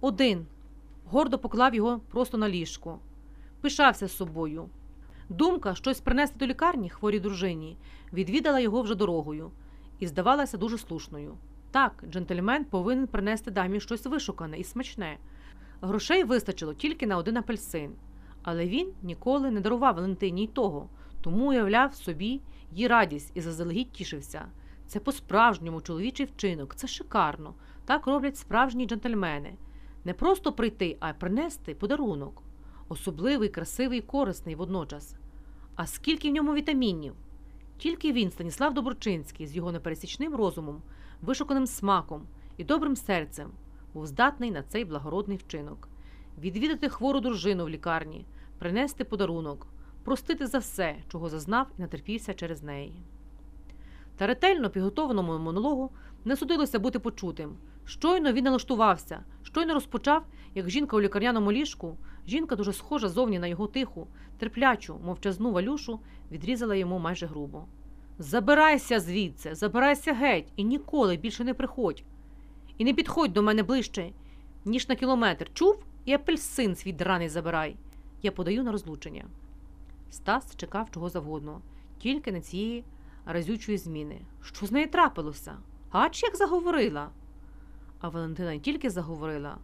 Один. Гордо поклав його просто на ліжко. Пишався з собою. Думка щось принести до лікарні хворій дружині відвідала його вже дорогою і здавалася дуже слушною. Так, джентльмен повинен принести дамі щось вишукане і смачне. Грошей вистачило тільки на один апельсин, але він ніколи не дарував Валентині й того, тому уявляв собі її радість і заздалегідь тішився. Це по-справжньому чоловічий вчинок, це шикарно. Так роблять справжні джентльмени. Не просто прийти, а принести подарунок. Особливий, красивий і корисний водночас. А скільки в ньому вітамінів? Тільки він, Станіслав Доброчинський, з його непересічним розумом, вишуканим смаком і добрим серцем, був здатний на цей благородний вчинок відвідати хвору дружину в лікарні, принести подарунок, простити за все, чого зазнав і натерпівся через неї. Та ретельно підготованому монологу не судилося бути почутим. Щойно він налаштувався, щойно розпочав, як жінка у лікарняному ліжку, жінка дуже схожа зовні на його тиху, терплячу, мовчазну валюшу, відрізала йому майже грубо. Забирайся звідси, забирайся геть і ніколи більше не приходь. І не підходь до мене ближче, ніж на кілометр. Чув? І апельсин свій драний забирай. Я подаю на розлучення. Стас чекав чого завгодно, тільки не цієї разючої зміни. Що з нею трапилося? Ач як заговорила. А Валентина не тільки заговорила,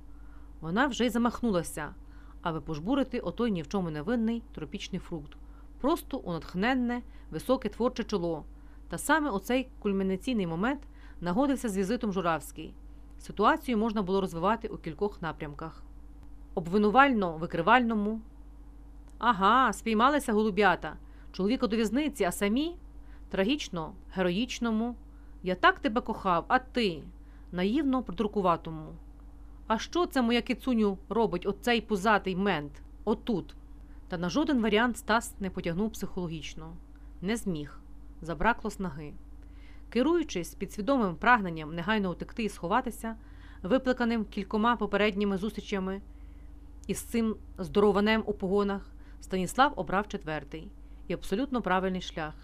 вона вже й замахнулася, аби пожбурити отой ні в чому не винний тропічний фрукт, просто у натхненне, високе творче чоло. Та саме у цей кульмінаційний момент нагодився з візитом Журавський. Ситуацію можна було розвивати у кількох напрямках. Обвинувально-викривальному. Ага, спіймалися голуб'ята. Чоловіка до в'язниці, а самі трагічно, героїчному. Я так тебе кохав, а ти наївно придуркуватому. А що це моя кицуню робить оцей пузатий мент? Отут. Та на жоден варіант Стас не потягнув психологічно. Не зміг. Забракло снаги. Керуючись підсвідомим прагненням негайно утекти і сховатися, випликаним кількома попередніми зустрічами із цим здорованем у погонах, Станіслав обрав четвертий і абсолютно правильний шлях.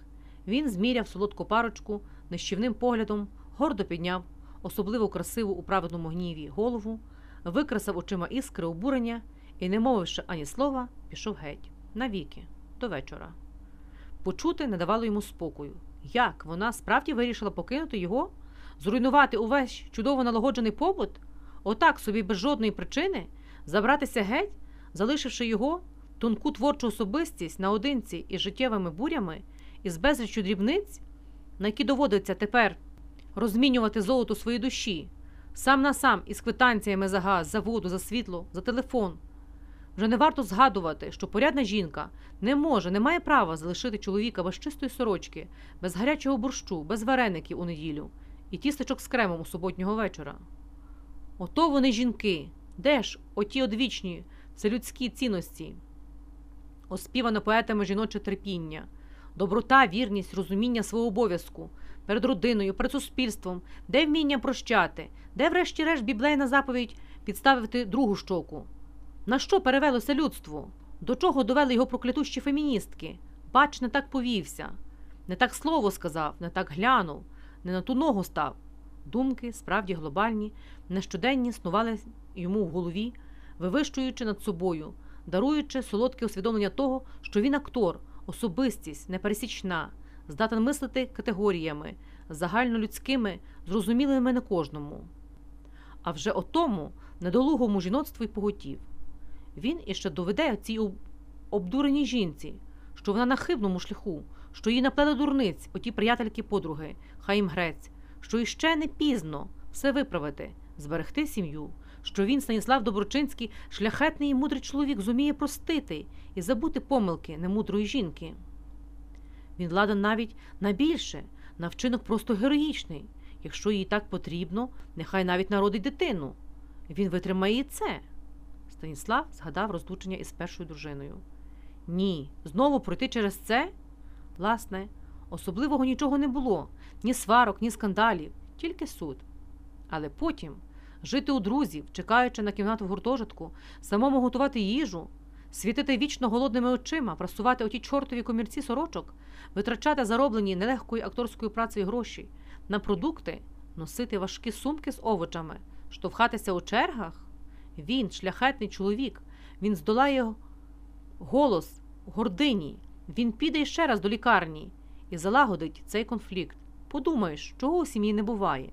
Він зміряв солодку парочку нищівним поглядом, гордо підняв особливо красиву у праведному гніві голову, викрасав очима іскри обурення і, не мовивши ані слова, пішов геть навіки, до вечора. Почути не давало йому спокою. Як вона справді вирішила покинути його, зруйнувати увесь чудово налагоджений побут, отак собі без жодної причини, забратися геть, залишивши його тонку творчу особистість наодинці із життєвими бурями, із безріччю дрібниць, на які доводиться тепер розмінювати золото своєї душі, сам на сам із квитанціями за газ, за воду, за світло, за телефон. Вже не варто згадувати, що порядна жінка не може, не має права залишити чоловіка без чистої сорочки, без гарячого борщу, без вареників у неділю і тістечок з кремом у суботнього вечора. Ото вони жінки, де ж оті одвічні, це людські цінності, оспівано поетами жіноче терпіння, доброта, вірність, розуміння свого обов'язку перед родиною, перед суспільством, де вміння прощати, де, врешті-решт, біблейна заповідь підставити другу щоку. На що перевелося людство? До чого довели його проклятущі феміністки? Бач, не так повівся, не так слово сказав, не так глянув, не на ту ногу став. Думки, справді глобальні, нещоденні снували йому в голові, вивищуючи над собою, даруючи солодке усвідомлення того, що він актор, особистість, непересічна, здатен мислити категоріями, загальнолюдськими, зрозумілими не кожному. А вже отому недолугому жіноцтву й поготів. Він іще доведе цій обдуреній жінці, що вона на хибному шляху, що їй наплели дурниць, оті приятельки подруги, хай їм грець, що іще не пізно все виправити, зберегти сім'ю, що він, Станіслав Доброчинський, шляхетний і мудрий чоловік, зуміє простити і забути помилки немудрої жінки. Він ладен навіть на більше, на вчинок просто героїчний. Якщо їй так потрібно, нехай навіть народить дитину. Він витримає і це. Станіслав згадав розлучення із першою дружиною. Ні, знову пройти через це? Власне, особливого нічого не було ні сварок, ні скандалів, тільки суд. Але потім жити у друзів, чекаючи на кімнату в гуртожитку, самому готувати їжу, світити вічно голодними очима, прасувати оті чортові комірці сорочок, витрачати зароблені нелегкою акторською працею гроші на продукти, носити важкі сумки з овочами, штовхатися у чергах. Він шляхетний чоловік, він здолає голос гордині, він піде ще раз до лікарні і залагодить цей конфлікт. Подумаєш, чого у сім'ї не буває.